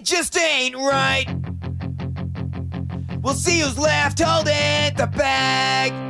It just ain't right. We'll see who's left holding the bag.